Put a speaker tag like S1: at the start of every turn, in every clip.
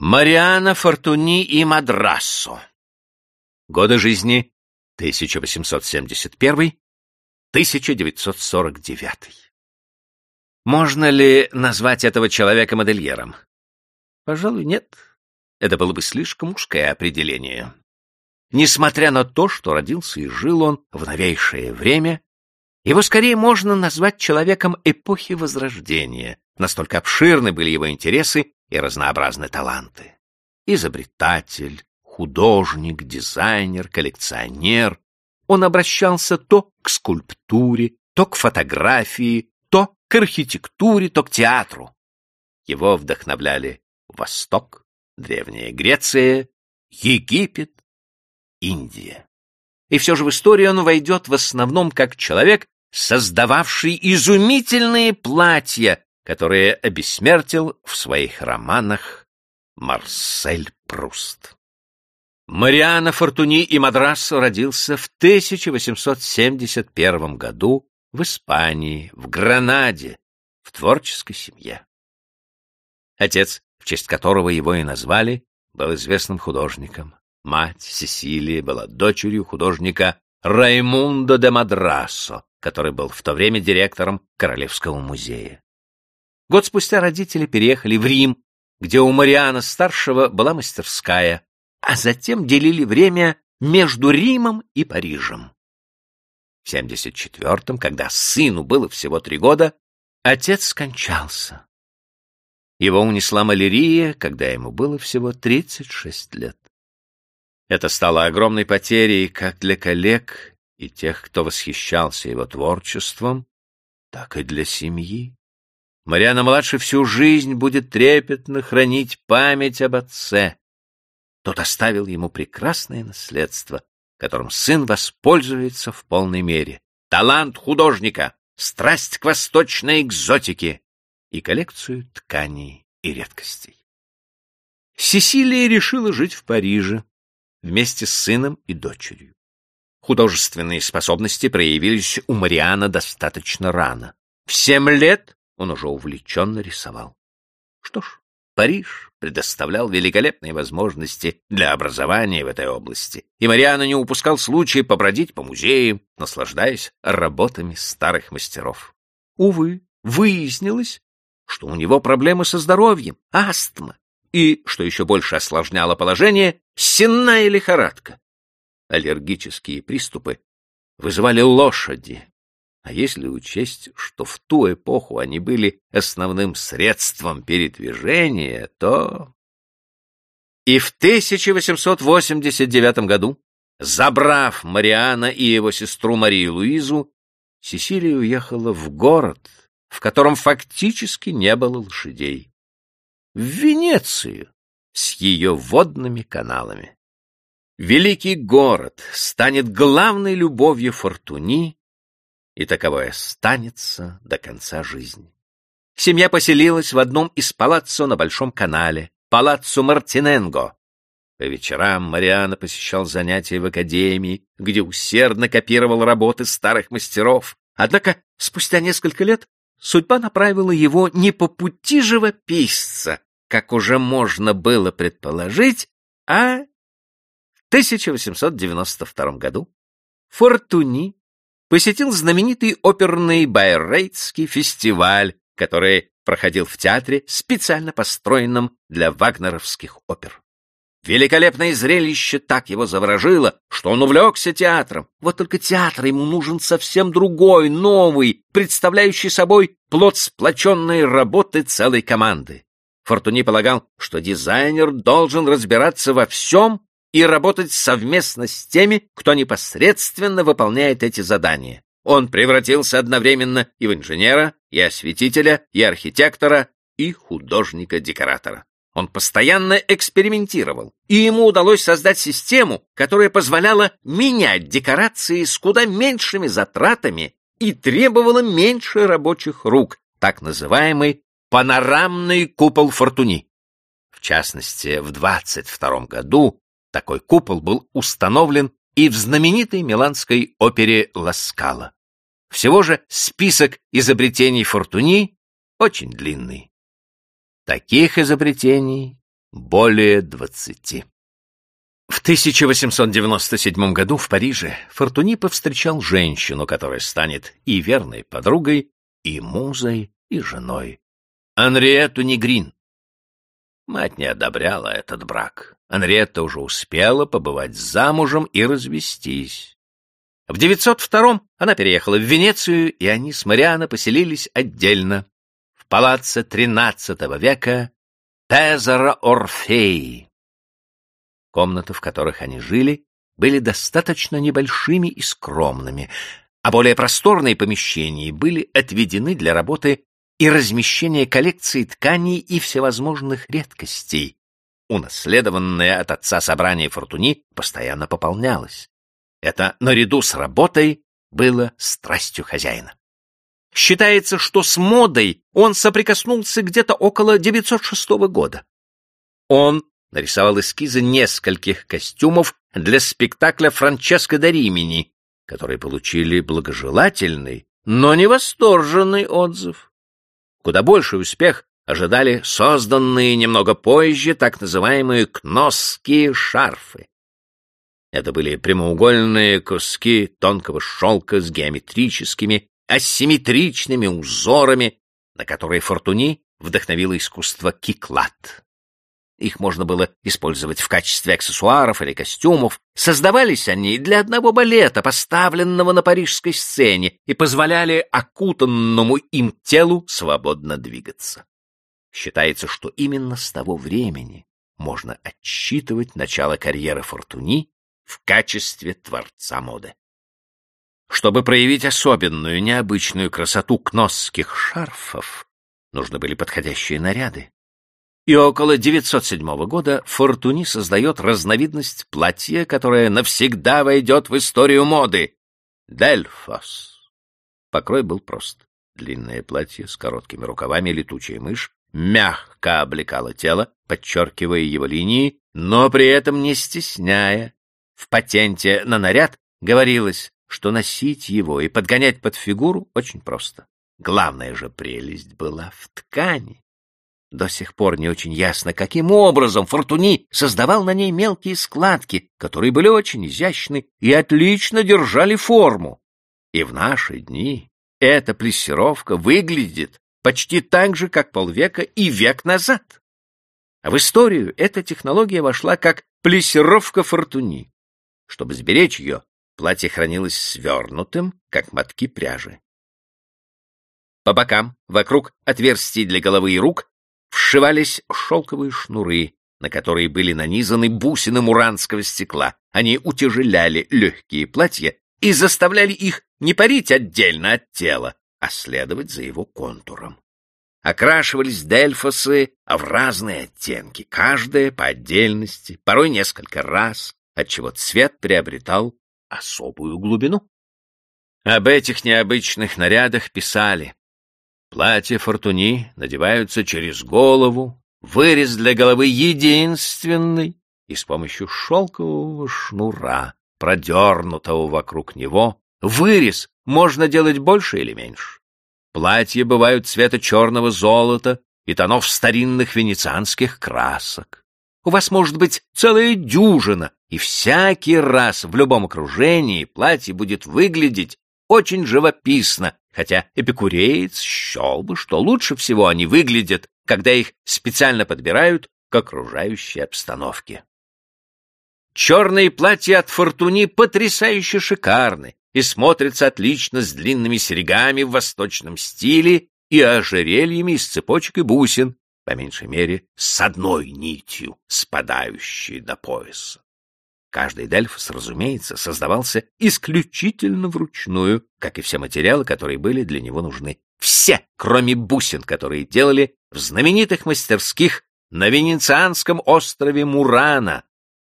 S1: Мариана Фортуни и Мадрассо. Годы жизни 1871-1949. Можно ли назвать этого человека модельером? Пожалуй, нет. Это было бы слишком узкое определение. Несмотря на то, что родился и жил он в новейшее время, его скорее можно назвать человеком эпохи Возрождения. Настолько обширны были его интересы и разнообразны таланты. Изобретатель, художник, дизайнер, коллекционер. Он обращался то к скульптуре, то к фотографии, то к архитектуре, то к театру. Его вдохновляли Восток, Древняя Греция, Египет, Индия. И все же в историю он войдет в основном как человек, создававший изумительные платья которые обессмертил в своих романах Марсель Пруст. Мариано Фортуни и Мадрасо родился в 1871 году в Испании, в Гранаде, в творческой семье. Отец, в честь которого его и назвали, был известным художником. Мать Сесилия была дочерью художника Раймундо де Мадрасо, который был в то время директором Королевского музея. Год спустя родители переехали в Рим, где у Мариана-старшего была мастерская, а затем делили время между Римом и Парижем. В 74-м, когда сыну было всего три года, отец скончался. Его унесла малярия, когда ему было всего 36 лет. Это стало огромной потерей как для коллег и тех, кто восхищался его творчеством, так и для семьи. Мариана-младший всю жизнь будет трепетно хранить память об отце. Тот оставил ему прекрасное наследство, которым сын воспользуется в полной мере. Талант художника, страсть к восточной экзотике и коллекцию тканей и редкостей. Сесилия решила жить в Париже вместе с сыном и дочерью. Художественные способности проявились у Мариана достаточно рано. В семь лет он уже увлеченно рисовал. Что ж, Париж предоставлял великолепные возможности для образования в этой области, и Мариана не упускал случая побродить по музеям, наслаждаясь работами старых мастеров. Увы, выяснилось, что у него проблемы со здоровьем, астма, и, что еще больше осложняло положение, сенная лихорадка. Аллергические приступы вызывали лошади, а если учесть, что в ту эпоху они были основным средством передвижения, то... И в 1889 году, забрав Мариана и его сестру Марию Луизу, Сесилия уехала в город, в котором фактически не было лошадей. В Венецию с ее водными каналами. Великий город станет главной любовью Фортуни и таковое останется до конца жизни. Семья поселилась в одном из палаццо на Большом канале, палаццо Мартиненго. По вечерам Мариана посещал занятия в академии, где усердно копировал работы старых мастеров. Однако спустя несколько лет судьба направила его не по пути живописца, как уже можно было предположить, а в 1892 году Фортуни посетил знаменитый оперный Байрейтский фестиваль, который проходил в театре, специально построенном для вагнеровских опер. Великолепное зрелище так его заворожило, что он увлекся театром. Вот только театр ему нужен совсем другой, новый, представляющий собой плод сплоченной работы целой команды. Фортуни полагал, что дизайнер должен разбираться во всем и работать совместно с теми, кто непосредственно выполняет эти задания. Он превратился одновременно и в инженера, и осветителя, и архитектора, и художника-декоратора. Он постоянно экспериментировал, и ему удалось создать систему, которая позволяла менять декорации с куда меньшими затратами и требовала меньше рабочих рук, так называемый панорамный купол Фортуни. В частности, в 22 году такой купол был установлен и в знаменитой миланской опере «Ласкала». Всего же список изобретений Фортуни очень длинный. Таких изобретений более двадцати. В 1897 году в Париже Фортуни повстречал женщину, которая станет и верной подругой, и музой, и женой. Анриетту Негрин. Мать не одобряла этот брак. Анриетта уже успела побывать замужем и развестись. В 902 она переехала в Венецию, и они с Мариано поселились отдельно в палаце XIII века Тезера Орфеи. Комнаты, в которых они жили, были достаточно небольшими и скромными, а более просторные помещения были отведены для работы и размещения коллекции тканей и всевозможных редкостей. Унаследованное от отца собрание Фортуни постоянно пополнялось. Это, наряду с работой, было страстью хозяина. Считается, что с модой он соприкоснулся где-то около 906 года. Он нарисовал эскизы нескольких костюмов для спектакля Франческо да Римини, которые получили благожелательный, но не восторженный отзыв. Куда больший успех ожидали созданные немного позже так называемые кносские шарфы. Это были прямоугольные куски тонкого шелка с геометрическими, асимметричными узорами, на которые Фортуни вдохновило искусство киклат. Их можно было использовать в качестве аксессуаров или костюмов. Создавались они для одного балета, поставленного на парижской сцене, и позволяли окутанному им телу свободно двигаться. Считается, что именно с того времени можно отсчитывать начало карьеры Фортуни в качестве творца моды. Чтобы проявить особенную, необычную красоту кносских шарфов, нужны были подходящие наряды и около 907 года Фортуни создает разновидность платья, которое навсегда войдет в историю моды — Дельфос. Покрой был прост. Длинное платье с короткими рукавами летучая мышь мягко облекало тело, подчеркивая его линии, но при этом не стесняя. В патенте на наряд говорилось, что носить его и подгонять под фигуру очень просто. Главная же прелесть была в ткани. До сих пор не очень ясно, каким образом Фортуни создавал на ней мелкие складки, которые были очень изящны и отлично держали форму. И в наши дни эта плессировка выглядит почти так же, как полвека и век назад. А в историю эта технология вошла как плессировка Фортуни. Чтобы сберечь ее, платье хранилось свернутым, как мотки пряжи. По бокам, вокруг отверстий для головы и рук, вшивались шелковые шнуры, на которые были нанизаны бусины муранского стекла. Они утяжеляли легкие платья и заставляли их не парить отдельно от тела, а следовать за его контуром. Окрашивались дельфосы в разные оттенки, каждая по отдельности, порой несколько раз, отчего цвет приобретал особую глубину. Об этих необычных нарядах писали Платья фортуни надеваются через голову, вырез для головы единственный, и с помощью шелкового шнура, продернутого вокруг него, вырез можно делать больше или меньше. Платья бывают цвета черного золота и тонов старинных венецианских красок. У вас может быть целая дюжина, и всякий раз в любом окружении платье будет выглядеть очень живописно, хотя эпикуреец счел бы, что лучше всего они выглядят, когда их специально подбирают к окружающей обстановке. Черные платья от Фортуни потрясающе шикарны и смотрятся отлично с длинными серьгами в восточном стиле и ожерельями из цепочек и бусин, по меньшей мере, с одной нитью, спадающей до пояса. Каждый Дельфос, разумеется, создавался исключительно вручную, как и все материалы, которые были для него нужны. Все, кроме бусин, которые делали в знаменитых мастерских на венецианском острове Мурана,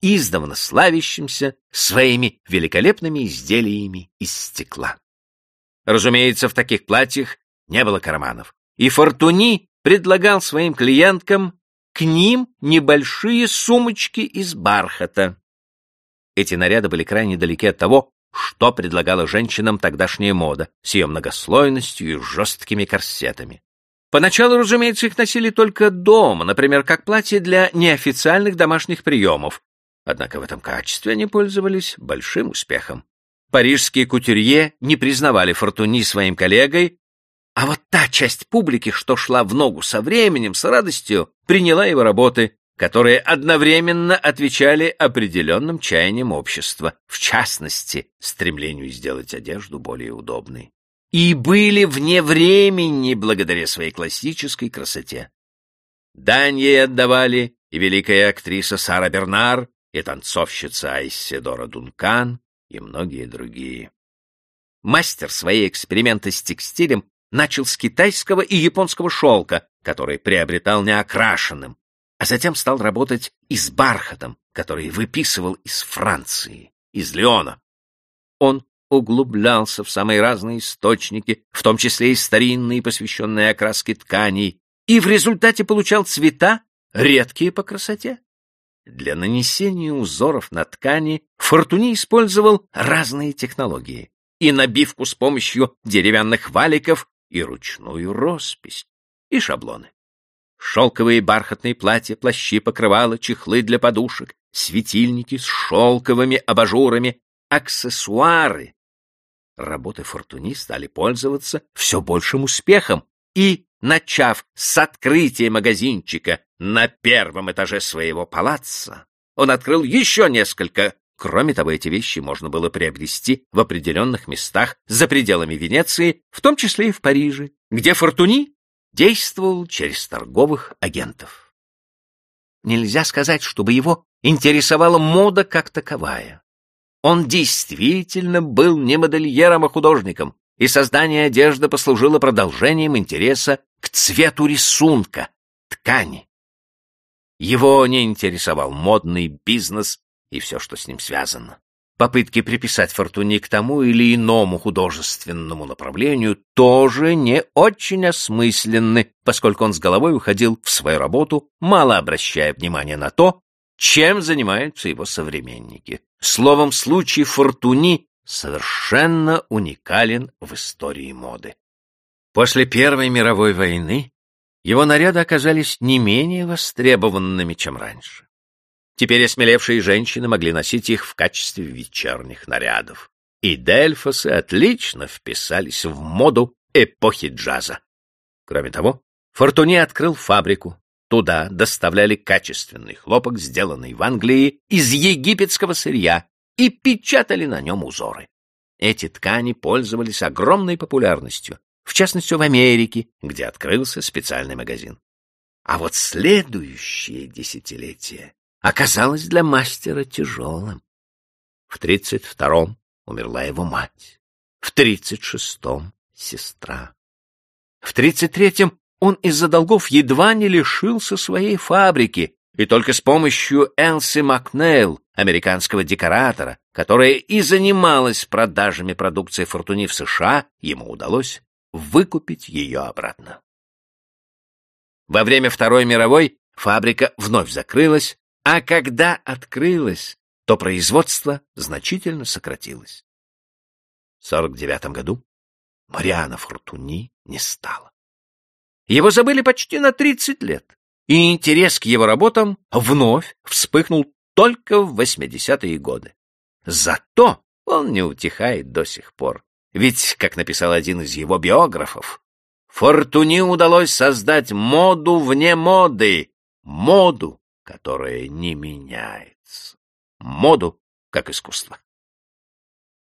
S1: издавна славящимся своими великолепными изделиями из стекла. Разумеется, в таких платьях не было карманов, и Фортуни предлагал своим клиенткам к ним небольшие сумочки из бархата. Эти наряды были крайне далеки от того, что предлагала женщинам тогдашняя мода с ее многослойностью и жесткими корсетами. Поначалу, разумеется, их носили только дома, например, как платье для неофициальных домашних приемов. Однако в этом качестве они пользовались большим успехом. Парижские кутюрье не признавали Фортуни своим коллегой, а вот та часть публики, что шла в ногу со временем, с радостью, приняла его работы, которые одновременно отвечали определенным чаяниям общества, в частности, стремлению сделать одежду более удобной. И были вне времени благодаря своей классической красоте. Дань ей отдавали и великая актриса Сара Бернар, и танцовщица Айседора Дункан, и многие другие. Мастер свои эксперименты с текстилем начал с китайского и японского шелка, который приобретал неокрашенным, а затем стал работать и с бархатом, который выписывал из Франции, из Леона. Он углублялся в самые разные источники, в том числе и старинные, посвященные окраске тканей, и в результате получал цвета, редкие по красоте. Для нанесения узоров на ткани Фортуни использовал разные технологии и набивку с помощью деревянных валиков, и ручную роспись, и шаблоны. Шелковые бархатные платья, плащи, покрывала, чехлы для подушек, светильники с шелковыми абажурами, аксессуары. Работы Фортуни стали пользоваться все большим успехом, и, начав с открытия магазинчика на первом этаже своего палаца, он открыл еще несколько. Кроме того, эти вещи можно было приобрести в определенных местах за пределами Венеции, в том числе и в Париже, где Фортуни действовал через торговых агентов. Нельзя сказать, чтобы его интересовала мода как таковая. Он действительно был не модельером, а художником, и создание одежды послужило продолжением интереса к цвету рисунка, ткани. Его не интересовал модный бизнес и все, что с ним связано. Попытки приписать Фортуни к тому или иному художественному направлению тоже не очень осмысленны, поскольку он с головой уходил в свою работу, мало обращая внимания на то, чем занимаются его современники. Словом, случай Фортуни совершенно уникален в истории моды. После Первой мировой войны его наряды оказались не менее востребованными, чем раньше. Теперь осмелевшие женщины могли носить их в качестве вечерних нарядов. И Дельфосы отлично вписались в моду эпохи джаза. Кроме того, Фортуни открыл фабрику. Туда доставляли качественный хлопок, сделанный в Англии из египетского сырья, и печатали на нем узоры. Эти ткани пользовались огромной популярностью, в частности в Америке, где открылся специальный магазин. А вот следующее десятилетие оказалось для мастера тяжелым. В тридцать втором умерла его мать, в тридцать шестом — сестра. В тридцать третьем он из-за долгов едва не лишился своей фабрики, и только с помощью Элси Макнейл, американского декоратора, которая и занималась продажами продукции Фортуни в США, ему удалось выкупить ее обратно. Во время Второй мировой фабрика вновь закрылась, а когда открылось, то производство значительно сократилось. В 49 году Мариана Фортуни не стало. Его забыли почти на 30 лет, и интерес к его работам вновь вспыхнул только в 80-е годы. Зато он не утихает до сих пор. Ведь, как написал один из его биографов, Фортуни удалось создать моду вне моды, моду, которое не меняется. Моду как искусство.